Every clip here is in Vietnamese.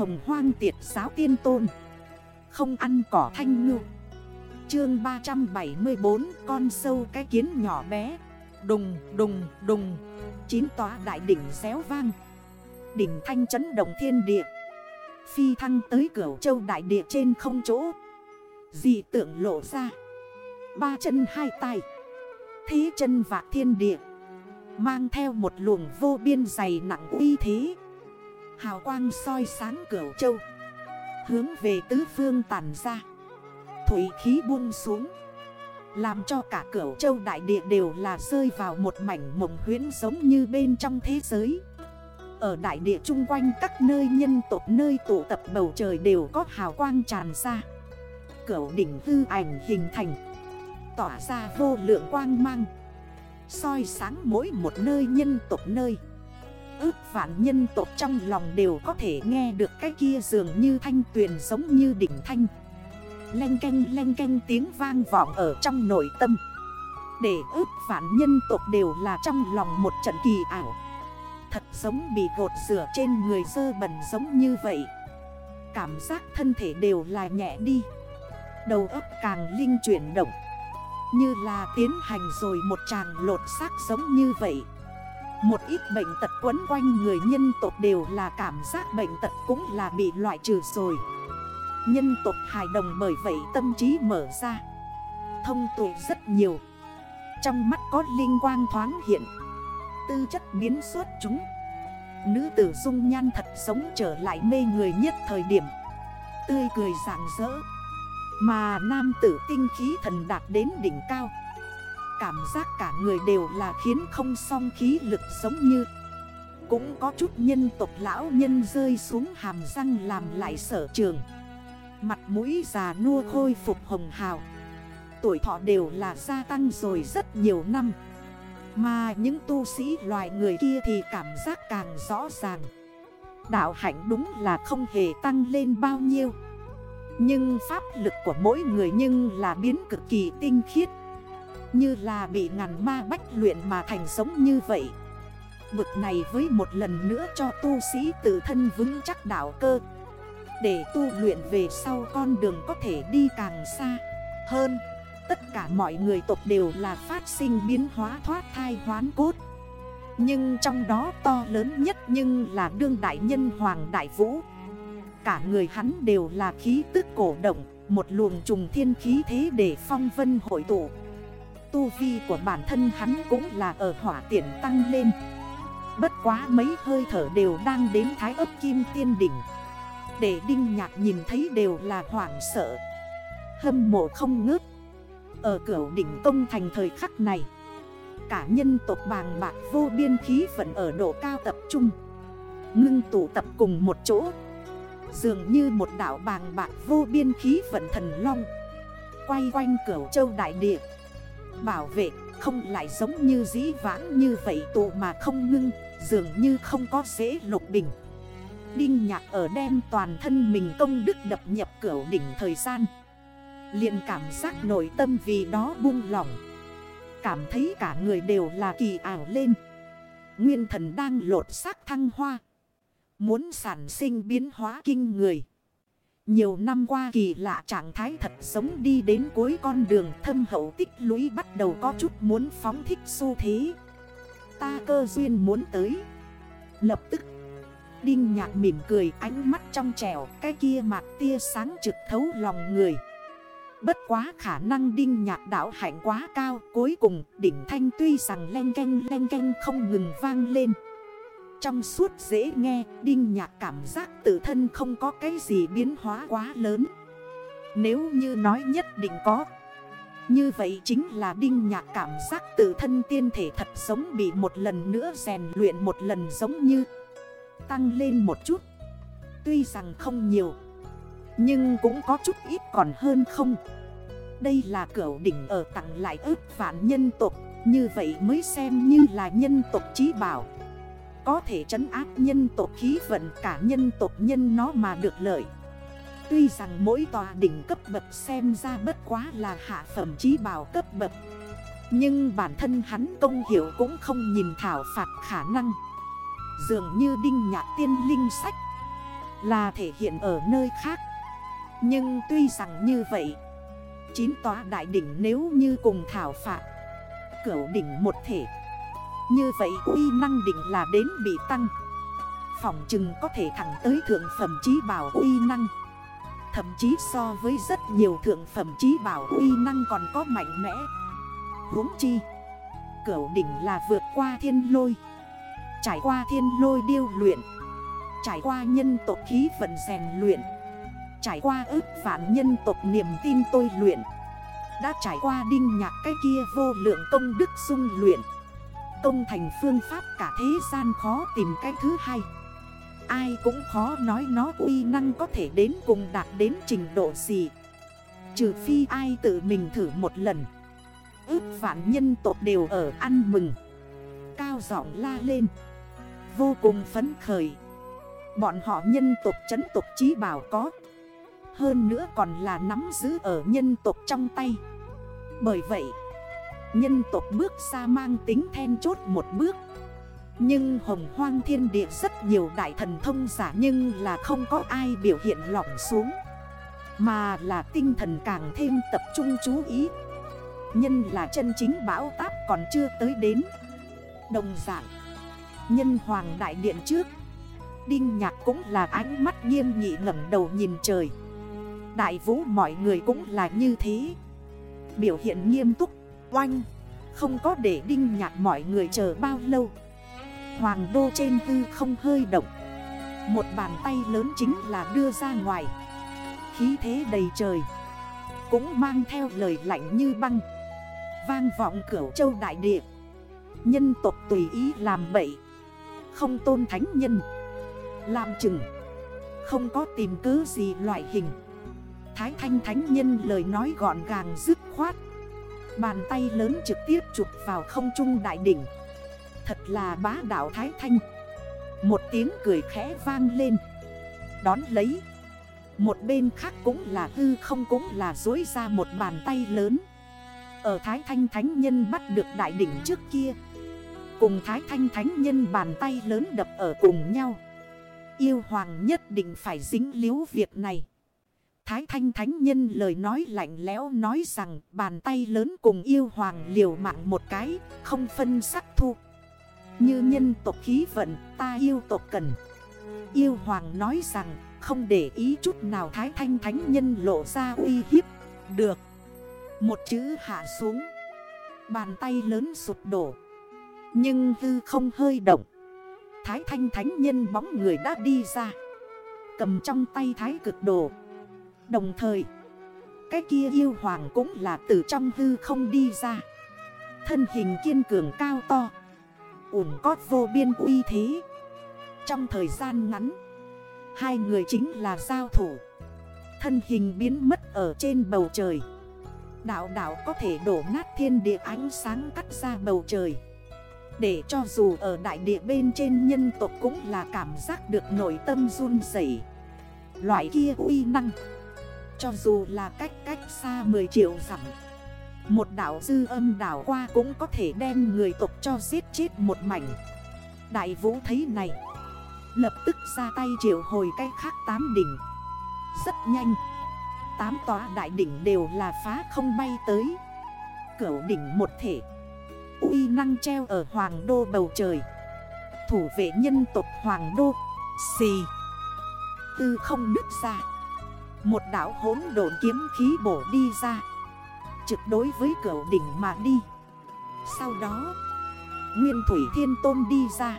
hồng hoang tiệt giáo tiên tôn. Không ăn cỏ thanh ngư. Chương 374 con sâu cái kiến nhỏ bé. Đùng đùng đùng. Chín tòa đại đỉnh xéo vang. Đỉnh thanh chấn động thiên địa. Phi thăng tới cửa châu đại địa trên không chỗ. Dị tượng lộ ra. Ba chân hai tay. Thí chân vạc thiên địa. Mang theo một luồng vô biên dày nặng uy thế. Hào quang soi sáng cửu châu. Hướng về tứ phương tàn ra. Thủy khí buông xuống. Làm cho cả cửu châu đại địa đều là rơi vào một mảnh mộng huyến giống như bên trong thế giới. Ở đại địa chung quanh các nơi nhân tộc, nơi tụ tập bầu trời đều có hào quang tràn ra. Cửu đỉnh hư ảnh hình thành. Tỏa ra vô lượng quang mang. Soi sáng mỗi một nơi nhân tộc nơi. Ước vạn nhân tộc trong lòng đều có thể nghe được cái kia dường như thanh tuyền giống như đỉnh thanh. Lanh canh lanh canh tiếng vang vọng ở trong nội tâm. Để ước vạn nhân tộc đều là trong lòng một trận kỳ ảo. Thật giống bị gột rửa trên người dơ bẩn giống như vậy. Cảm giác thân thể đều là nhẹ đi. Đầu óc càng linh chuyển động. Như là tiến hành rồi một tràng lột xác giống như vậy. Một ít bệnh tật quấn quanh người nhân tộc đều là cảm giác bệnh tật cũng là bị loại trừ rồi. Nhân tộc hài đồng bởi vậy tâm trí mở ra. Thông tuệ rất nhiều. Trong mắt có linh quang thoáng hiện. Tư chất biến suốt chúng. Nữ tử dung nhan thật sống trở lại mê người nhất thời điểm. Tươi cười rạng rỡ. Mà nam tử tinh khí thần đạt đến đỉnh cao. Cảm giác cả người đều là khiến không song khí lực giống như. Cũng có chút nhân tộc lão nhân rơi xuống hàm răng làm lại sở trường. Mặt mũi già nua khôi phục hồng hào. Tuổi thọ đều là gia tăng rồi rất nhiều năm. Mà những tu sĩ loài người kia thì cảm giác càng rõ ràng. Đạo hạnh đúng là không hề tăng lên bao nhiêu. Nhưng pháp lực của mỗi người nhưng là biến cực kỳ tinh khiết. Như là bị ngàn ma bách luyện mà thành sống như vậy. Vực này với một lần nữa cho tu sĩ tự thân vững chắc đảo cơ. Để tu luyện về sau con đường có thể đi càng xa hơn. Tất cả mọi người tộc đều là phát sinh biến hóa thoát thai hoán cốt. Nhưng trong đó to lớn nhất nhưng là đương đại nhân Hoàng Đại Vũ. Cả người hắn đều là khí tức cổ động, Một luồng trùng thiên khí thế để phong vân hội tụ. Tu vi của bản thân hắn cũng là ở hỏa tiện tăng lên. Bất quá mấy hơi thở đều đang đến thái ấp kim tiên đỉnh. Để đinh nhạc nhìn thấy đều là hoảng sợ. Hâm mộ không ngớt. Ở cửa đỉnh công thành thời khắc này, Cả nhân tộc bàng bạc vô biên khí vẫn ở độ cao tập trung. Ngưng tụ tập cùng một chỗ. Dường như một đảo bàng bạc vô biên khí vận thần long. Quay quanh cửa châu đại địa. Bảo vệ, không lại giống như dĩ vãng như vậy tụ mà không ngưng, Dường như không có dễ lục bình. Đinh nhạc ở đem toàn thân mình công đức đập nhập cửa đỉnh thời gian. Liền cảm giác nội tâm vì đó buông lỏng. Cảm thấy cả người đều là kỳ ảo lên. Nguyên thần đang lột xác thăng hoa. Muốn sản sinh biến hóa kinh người. Nhiều năm qua kỳ lạ trạng thái thật sống đi đến cuối con đường thâm hậu tích lũy bắt đầu có chút muốn phóng thích xu thế. Ta cơ duyên muốn tới. Lập tức, Đinh nhạc mỉm cười ánh mắt trong trẻo cái kia mặt tia sáng trực thấu lòng người. Bất quá khả năng đinh nhạc đảo hạnh quá cao Cuối cùng đỉnh thanh tuy rằng len canh len canh không ngừng vang lên trong suốt dễ nghe, Đinh Nhạc cảm giác tự thân không có cái gì biến hóa quá lớn. Nếu như nói nhất định có. Như vậy chính là Đinh Nhạc cảm giác tự thân tiên thể thật sống bị một lần nữa rèn luyện một lần giống như tăng lên một chút. Tuy rằng không nhiều, nhưng cũng có chút ít còn hơn không. Đây là cửa đỉnh ở tặng lại ước vạn nhân tộc, như vậy mới xem như là nhân tộc trí bảo. Có thể trấn áp nhân tộc khí vận cả nhân tộc nhân nó mà được lợi. Tuy rằng mỗi tòa đỉnh cấp bậc xem ra bất quá là hạ phẩm trí bảo cấp bậc. Nhưng bản thân hắn công hiểu cũng không nhìn thảo phạt khả năng. Dường như đinh nhạc tiên linh sách Là thể hiện ở nơi khác. Nhưng tuy rằng như vậy, Chín tòa đại đỉnh nếu như cùng thảo phạt, Cửu đỉnh một thể như vậy uy năng đỉnh là đến bị tăng. Phỏng chừng có thể thẳng tới thượng phẩm trí bảo uy năng. Thậm chí so với rất nhiều thượng phẩm trí bảo uy năng còn có mạnh mẽ. Huống chi, Cửu đỉnh là vượt qua thiên lôi. Trải qua thiên lôi điêu luyện. Trải qua nhân tộc khí vận rèn luyện. Trải qua ước vạn nhân tộc niềm tin tôi luyện. Đã trải qua đinh nhạc cái kia vô lượng công đức sung luyện. Công thành phương pháp cả thế gian khó tìm cái thứ hai. Ai cũng khó nói nó uy năng có thể đến cùng đạt đến trình độ gì. Trừ phi ai tự mình thử một lần. Ước vạn nhân tộc đều ở ăn mừng. Cao giọng la lên. Vô cùng phấn khởi. Bọn họ nhân tộc chấn tộc trí bảo có. Hơn nữa còn là nắm giữ ở nhân tộc trong tay. Bởi vậy Nhân tộc bước ra mang tính then chốt một bước. Nhưng hồng hoang thiên địa rất nhiều đại thần thông giả Nhưng là không có ai biểu hiện lỏng xuống. Mà là tinh thần càng thêm tập trung chú ý. Nhân là chân chính bão táp còn chưa tới đến. Đồng dạng Nhân hoàng đại điện trước. Đinh nhạc cũng là ánh mắt nghiêm nghị ngẩng đầu nhìn trời. Đại vũ mọi người cũng là như thế. Biểu hiện nghiêm túc, oanh. Không có để đinh nhạc mọi người chờ bao lâu. Hoàng đô trên hư không hơi động. Một bàn tay lớn chính là đưa ra ngoài. Khí thế đầy trời. Cũng mang theo lời lạnh như băng. Vang vọng cửu châu đại địa. Nhân tộc tùy ý làm bậy. Không tôn thánh nhân. Làm chừng. Không có tìm cứ gì loại hình. Thái thanh thánh nhân lời nói gọn gàng dứt khoát. Bàn tay lớn trực tiếp chụp vào không trung đại đỉnh. Thật là bá đạo thái thanh. Một tiếng cười khẽ vang lên. Đón lấy. Một bên khác cũng là hư không cũng là dối ra một bàn tay lớn. Ở Thái Thanh Thánh Nhân bắt được đại đỉnh trước kia. Cùng Thái Thanh Thánh Nhân bàn tay lớn đập ở cùng nhau. Yêu Hoàng nhất định phải dính líu việc này. Thái Thanh Thánh Nhân lời nói lạnh lẽo nói rằng bàn tay lớn cùng yêu hoàng liều mạng một cái, không phân sắc thu. Như nhân tộc khí vận, ta yêu tộc cần. Yêu hoàng nói rằng không để ý chút nào Thái Thanh Thánh Nhân lộ ra uy hiếp. Được. Một chữ hạ xuống. Bàn tay lớn sụp đổ. Nhưng hư không hơi động. Thái Thanh Thánh Nhân bóng người đã đi ra. Cầm trong tay Thái cực đồ. Đồng thời. Cái kia yêu hoàng cũng là từ trong hư không đi ra. Thân hình kiên cường cao to. Ổn cót vô biên uy thế. Trong thời gian ngắn, Hai người chính là giao thủ. Thân hình biến mất ở trên bầu trời. Đạo đạo có thể đổ nát thiên địa ánh sáng cắt ra bầu trời. Để cho dù ở đại địa bên trên nhân tộc cũng là cảm giác được nội tâm run dậy Loại kia uy năng cho dù là cách cách xa 10 triệu dặm, Một đảo dư âm đảo qua cũng có thể đem người tộc cho giết chết một mảnh. Đại vũ thấy này, Lập tức ra tay triệu hồi cái khác tám đỉnh. Rất nhanh, Tám tòa đại đỉnh đều là phá không bay tới. Cửu đỉnh một thể, uy năng treo ở hoàng đô bầu trời. Thủ vệ nhân tộc hoàng đô, Xì. Tư không nứt ra một đảo hốn độn kiếm khí bổ đi ra. Trực đối với cửa đỉnh mà đi. Sau đó, Nguyên Thủy Thiên Tôn đi ra.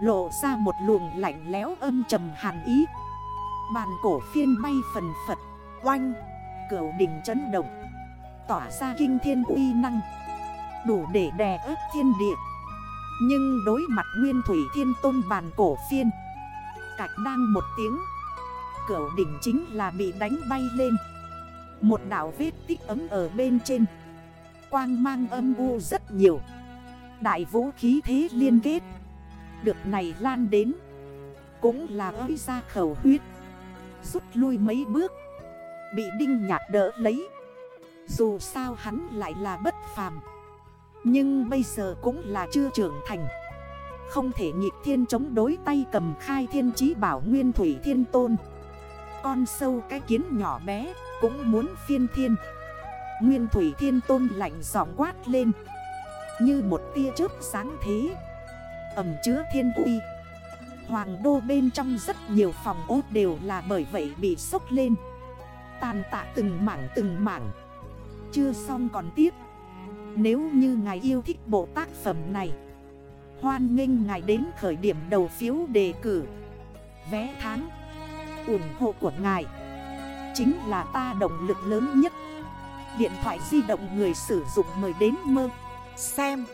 Lộ ra một luồng lạnh lẽo âm trầm hàn ý. Bàn cổ phiên bay phần phật, Oanh Cửu đỉnh chấn động. Tỏa ra kinh thiên uy năng. Đủ để đè ớt thiên địa. Nhưng đối mặt Nguyên Thủy Thiên Tôn bàn cổ phiên, Cạch đang một tiếng cửu đỉnh chính là bị đánh bay lên. Một đảo vết tích ấm ở bên trên. Quang mang âm u rất nhiều. Đại vũ khí thế liên kết. Được này lan đến. Cũng là ơi ra khẩu huyết. Rút lui mấy bước. Bị đinh nhạt đỡ lấy. Dù sao hắn lại là bất phàm. Nhưng bây giờ cũng là chưa trưởng thành. Không thể nhịp thiên chống đối tay cầm khai thiên chí bảo nguyên thủy thiên tôn. Con sâu cái kiến nhỏ bé, cũng muốn phiên thiên. Nguyên thủy thiên tôn lạnh giọng quát lên. Như một tia chớp sáng thế. Ẩm chứa thiên uy. Hoàng đô bên trong rất nhiều phòng ốt đều là bởi vậy bị sốc lên. Tàn tạ từng mảng từng mảng. Chưa xong còn tiếp. Nếu như ngài yêu thích bộ tác phẩm này, Hoan nghênh ngài đến khởi điểm đầu phiếu đề cử. Vé tháng ủng hộ của ngài. Chính là ta động lực lớn nhất. Điện thoại di động người sử dụng mời đến mơ. Xem.